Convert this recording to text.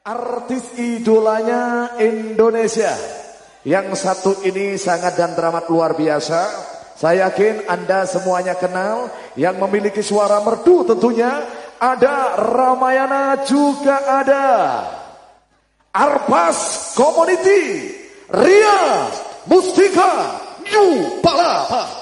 Artis idolanya Indonesia. Yang satu ini sangat dan teramat luar biasa. Saya yakin Anda semuanya kenal. Yang memiliki suara merdu tentunya. Ada Ramayana juga ada. Arpas Community. Ria Mustika New Palapa.